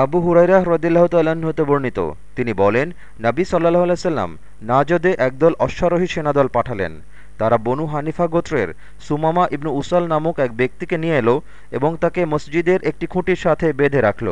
আবু হুরাইরাহ রদিল্লাহ হতে বর্ণিত। তিনি বলেন, নাবী সাল্লাহ আলাইসাল্লাম নাজদে একদল অশ্বারোহী সেনাদল পাঠালেন। তারা বনু হানিফা গোত্রের সুমামা ইবনু উসাল নামক এক ব্যক্তিকে নিয়ে এলো এবং তাকে মসজিদের একটি খুঁটির সাথে বেঁধে রাখল।